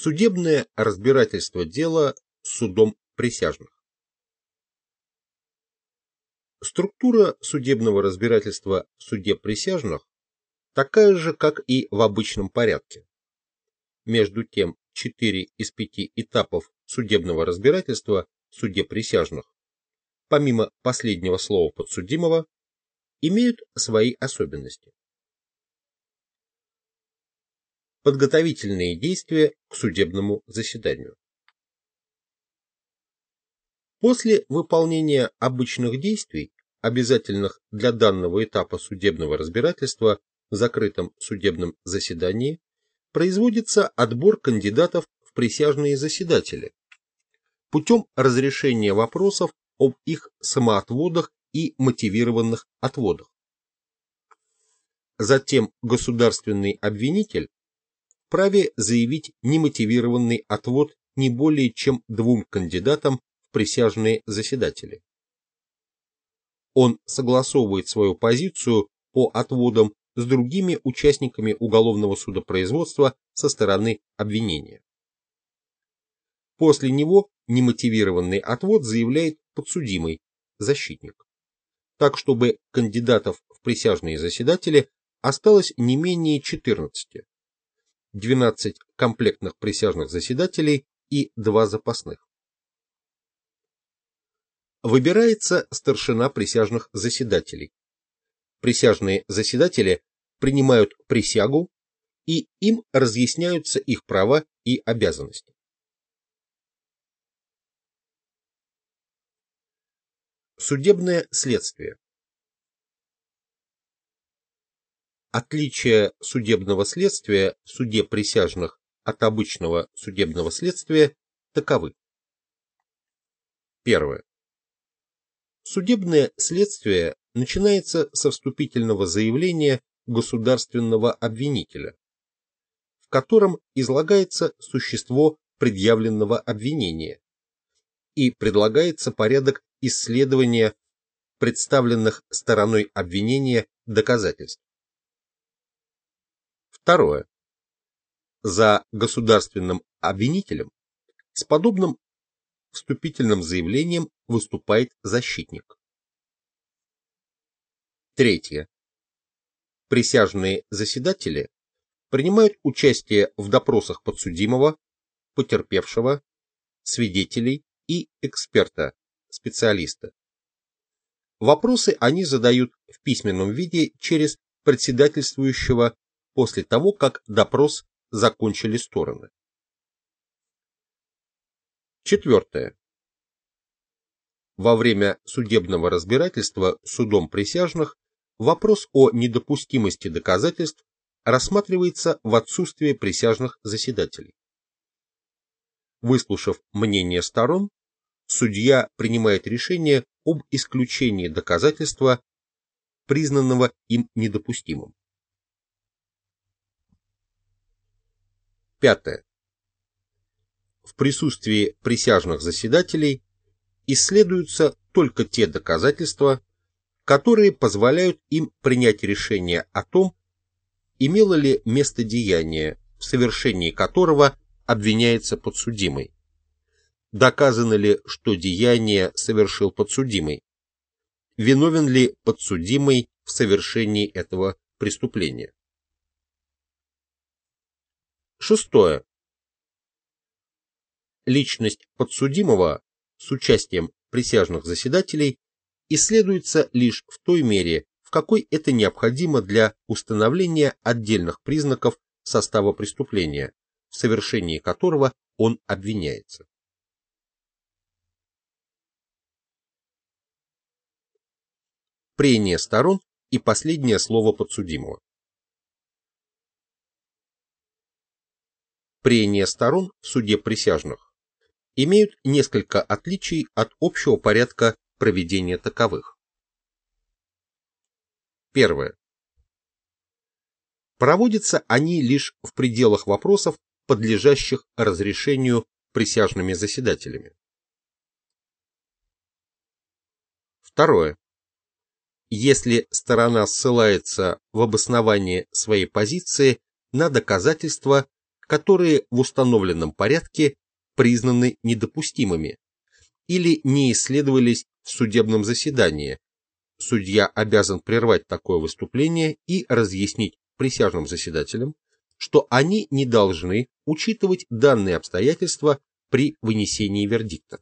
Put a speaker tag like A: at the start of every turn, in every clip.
A: Судебное разбирательство дела судом присяжных. Структура судебного разбирательства в суде присяжных такая же, как и в обычном порядке. Между тем, четыре из пяти этапов судебного разбирательства в суде присяжных, помимо последнего слова подсудимого, имеют свои особенности. Подготовительные действия к судебному заседанию. После выполнения обычных действий, обязательных для данного этапа судебного разбирательства в закрытом судебном заседании, производится отбор кандидатов в присяжные заседатели путем разрешения вопросов об их самоотводах и мотивированных отводах. Затем государственный обвинитель вправе заявить немотивированный отвод не более чем двум кандидатам в присяжные заседатели. Он согласовывает свою позицию по отводам с другими участниками уголовного судопроизводства со стороны обвинения. После него немотивированный отвод заявляет подсудимый, защитник. Так, чтобы кандидатов в присяжные заседатели осталось не менее 14, 12 комплектных присяжных заседателей и 2 запасных. Выбирается старшина присяжных заседателей. Присяжные заседатели принимают присягу, и им разъясняются их права и обязанности. Судебное следствие Отличие судебного следствия в суде присяжных от обычного судебного следствия таковы. Первое. Судебное следствие начинается со вступительного заявления государственного обвинителя, в котором излагается существо предъявленного обвинения и предлагается порядок исследования представленных стороной обвинения доказательств. Второе. За государственным обвинителем с подобным вступительным заявлением выступает защитник. Третье. Присяжные заседатели принимают участие в допросах подсудимого, потерпевшего, свидетелей и эксперта, специалиста. Вопросы они задают в письменном виде через председательствующего после того, как допрос закончили стороны. Четвертое. Во время судебного разбирательства судом присяжных вопрос о недопустимости доказательств рассматривается в отсутствие присяжных заседателей. Выслушав мнение сторон, судья принимает решение об исключении доказательства, признанного им недопустимым. Пятое. В присутствии присяжных заседателей исследуются только те доказательства, которые позволяют им принять решение о том, имело ли место деяние, в совершении которого обвиняется подсудимый. Доказано ли, что деяние совершил подсудимый? Виновен ли подсудимый в совершении этого преступления? Шестое. Личность подсудимого с участием присяжных заседателей исследуется лишь в той мере, в какой это необходимо для установления отдельных признаков состава преступления, в совершении которого он обвиняется. Прения сторон и последнее слово подсудимого. Прения сторон в суде присяжных имеют несколько отличий от общего порядка проведения таковых. Первое. Проводятся они лишь в пределах вопросов, подлежащих разрешению присяжными заседателями. Второе. Если сторона ссылается в обосновании своей позиции на доказательства которые в установленном порядке признаны недопустимыми или не исследовались в судебном заседании. Судья обязан прервать такое выступление и разъяснить присяжным заседателям, что они не должны учитывать данные обстоятельства при вынесении вердикта.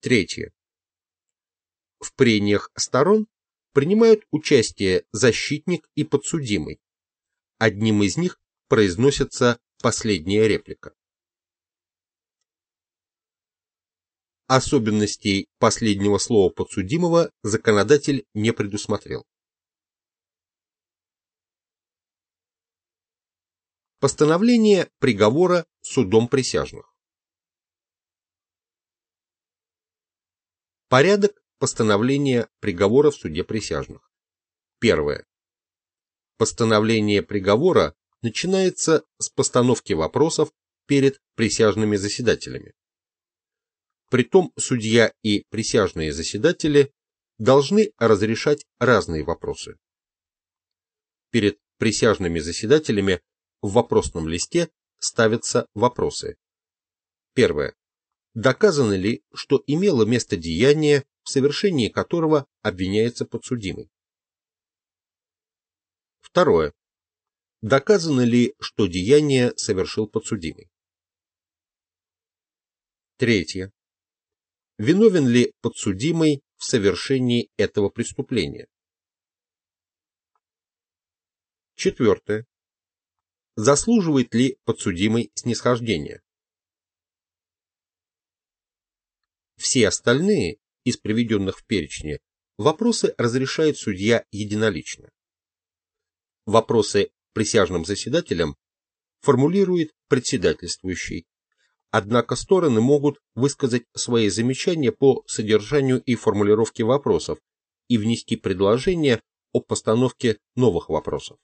A: Третье. В прениях сторон принимают участие защитник и подсудимый. Одним из них произносится последняя реплика. Особенностей последнего слова подсудимого законодатель не предусмотрел. Постановление приговора судом присяжных. Порядок постановления приговора в суде присяжных. Первое. Постановление приговора начинается с постановки вопросов перед присяжными заседателями. Притом судья и присяжные заседатели должны разрешать разные вопросы. Перед присяжными заседателями в вопросном листе ставятся вопросы. Первое. Доказано ли, что имело место деяние, в совершении которого обвиняется подсудимый? Второе. Доказано ли, что деяние совершил подсудимый? Третье. Виновен ли подсудимый в совершении этого преступления? Четвертое заслуживает ли подсудимый снисхождения. Все остальные из приведенных в перечне вопросы разрешает судья единолично. Вопросы присяжным заседателям формулирует председательствующий, однако стороны могут высказать свои замечания по содержанию и формулировке вопросов и внести предложение о постановке новых вопросов.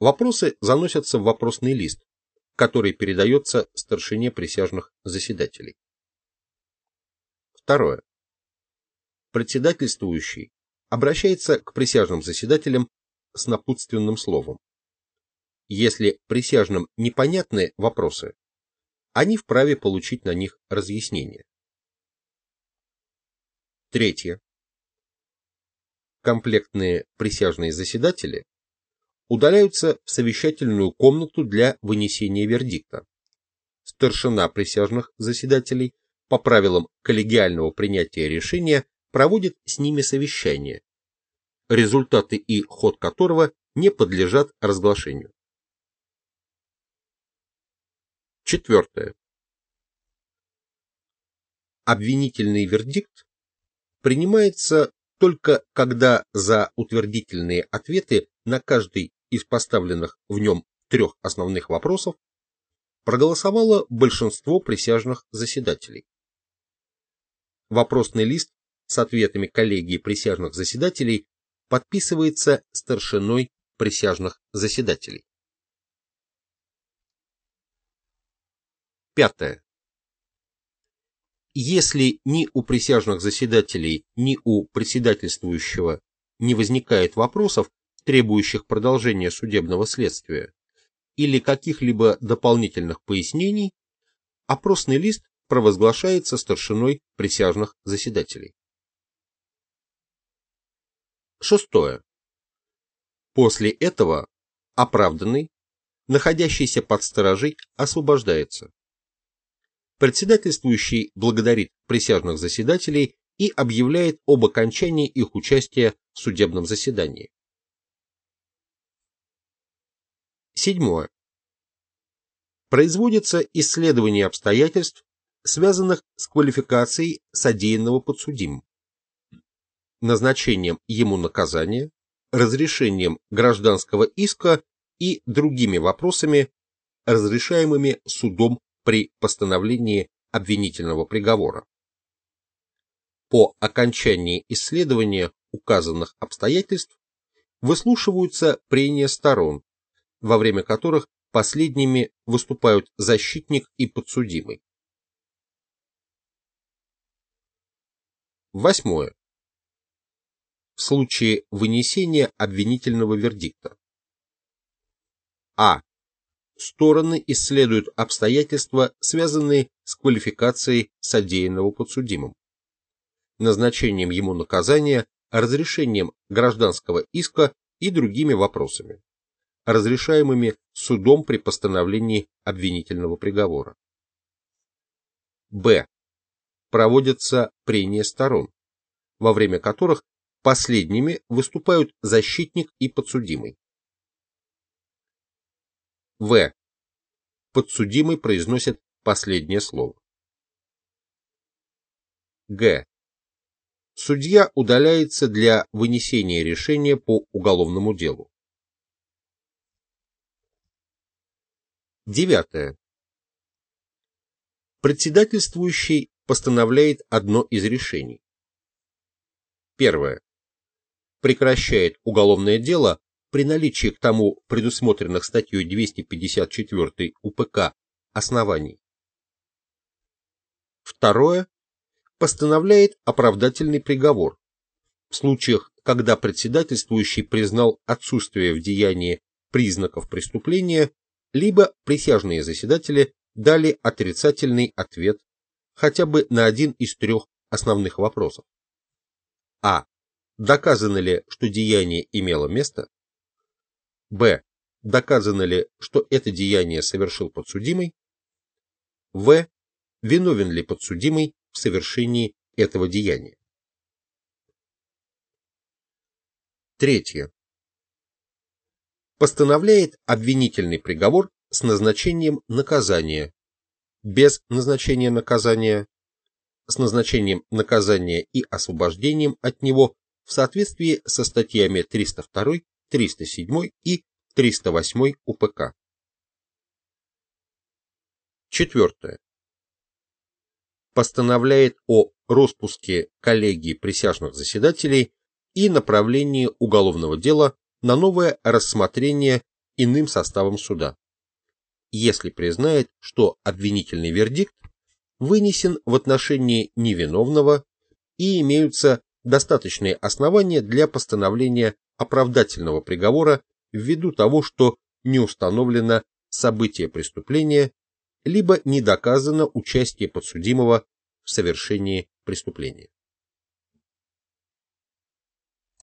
A: Вопросы заносятся в вопросный лист, который передается старшине присяжных заседателей. Второе. Председательствующий обращается к присяжным заседателям с напутственным словом. Если присяжным непонятны вопросы, они вправе получить на них разъяснение. Третье. Комплектные присяжные заседатели удаляются в совещательную комнату для вынесения вердикта. Старшина присяжных заседателей по правилам коллегиального принятия решения проводит с ними совещание, результаты и ход которого не подлежат разглашению. Четвертое. Обвинительный вердикт принимается только когда за утвердительные ответы на каждый из поставленных в нем трех основных вопросов проголосовало большинство присяжных заседателей. Вопросный лист с ответами коллегии присяжных заседателей подписывается старшиной присяжных заседателей. Пятое. Если ни у присяжных заседателей, ни у председательствующего не возникает вопросов, требующих продолжения судебного следствия, или каких-либо дополнительных пояснений, опросный лист провозглашается старшиной присяжных заседателей. Шестое. После этого оправданный, находящийся под сторожей, освобождается. Председательствующий благодарит присяжных заседателей и объявляет об окончании их участия в судебном заседании. Седьмое. Производится исследование обстоятельств, связанных с квалификацией содеянного подсудимым, назначением ему наказания, разрешением гражданского иска и другими вопросами, разрешаемыми судом при постановлении обвинительного приговора. По окончании исследования указанных обстоятельств выслушиваются прения сторон, во время которых последними выступают защитник и подсудимый. Восьмое. В случае вынесения обвинительного вердикта. А. Стороны исследуют обстоятельства, связанные с квалификацией содеянного подсудимым, назначением ему наказания, разрешением гражданского иска и другими вопросами, разрешаемыми судом при постановлении обвинительного приговора. Б. Проводятся прения сторон, во время которых последними выступают защитник и подсудимый. В. Подсудимый произносит последнее слово. Г. Судья удаляется для вынесения решения по уголовному делу. Девятое. Председательствующий постановляет одно из решений. Первое. Прекращает уголовное дело при наличии к тому предусмотренных статьей 254 УПК оснований. Второе. Постановляет оправдательный приговор в случаях, когда председательствующий признал отсутствие в деянии признаков преступления, либо присяжные заседатели дали отрицательный ответ хотя бы на один из трех основных вопросов. А. Доказано ли, что деяние имело место? Б. Доказано ли, что это деяние совершил подсудимый? В. Виновен ли подсудимый в совершении этого деяния? Третье. Постановляет обвинительный приговор с назначением наказания, без назначения наказания, с назначением наказания и освобождением от него в соответствии со статьями 302, 307 и 308 УПК. Четвертое. Постановляет о распуске коллегии присяжных заседателей и направлении уголовного дела на новое рассмотрение иным составом суда, если признает, что обвинительный вердикт вынесен в отношении невиновного и имеются достаточные основания для постановления оправдательного приговора ввиду того, что не установлено событие преступления, либо не доказано участие подсудимого в совершении преступления.